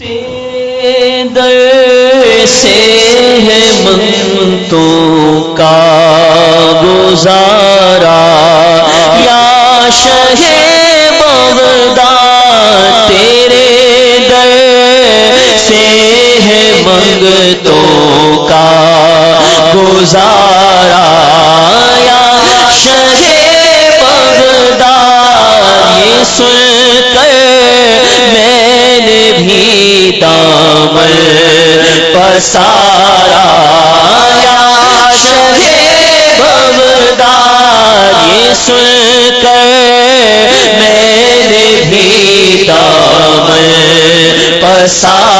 در سے ہے منتوں کا گزارا۔ یا شہ بغداد تیرے در سے ہے منگتوں کا گزارا۔ سارا یا شہ بغداد یہ سن کر میرے بھی دامن پسارا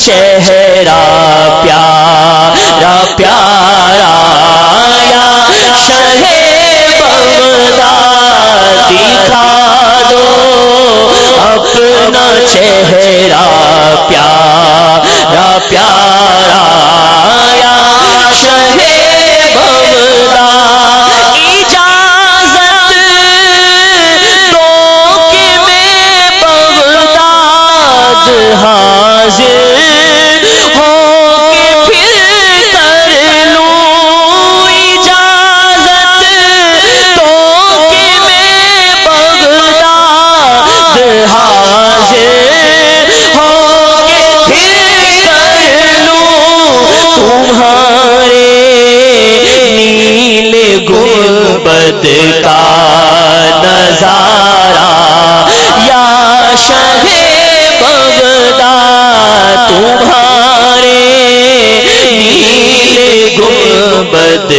چہرہ پیارا پیارا، یا شہ بغداد دکھا دو۔ اپنا چہرہ پیارا پیارا، یا شہ بغداد۔ اجازت کہ میں بغداد ہاں۔ حاضر گنبد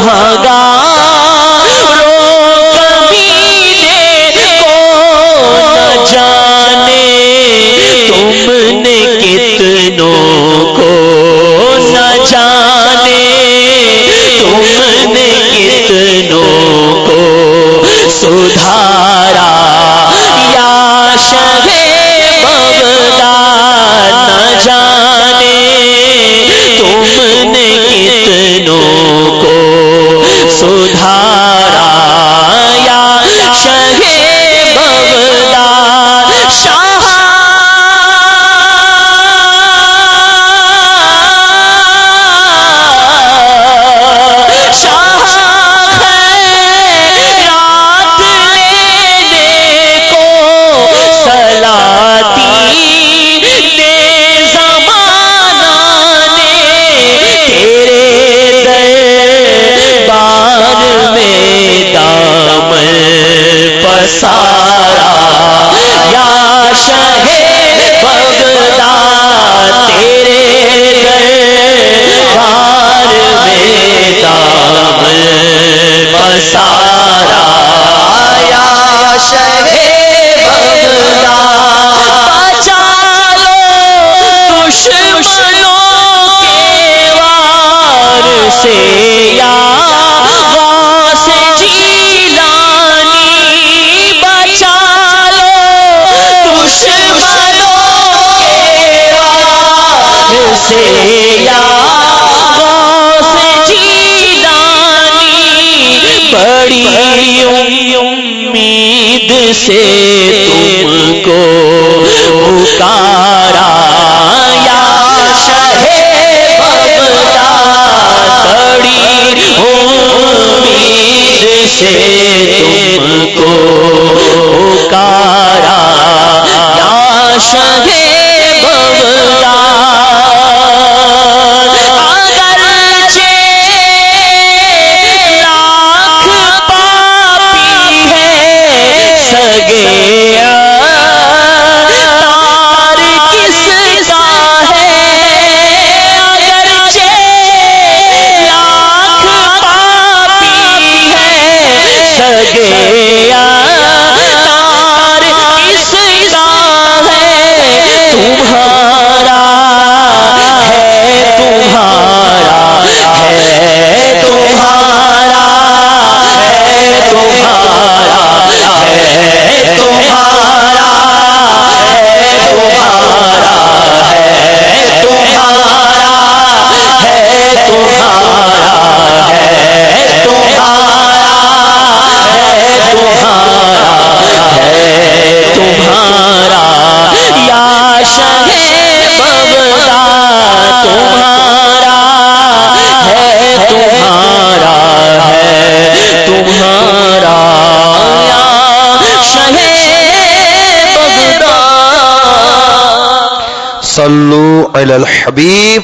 گناہ سارا، یا شاہ بغدا تیرے گھر بار میں دام بسارا یا شاہ بغدا چالو دشمنوں کے وار سے سے یا غوث جیلانی بڑی امید سے الحبیب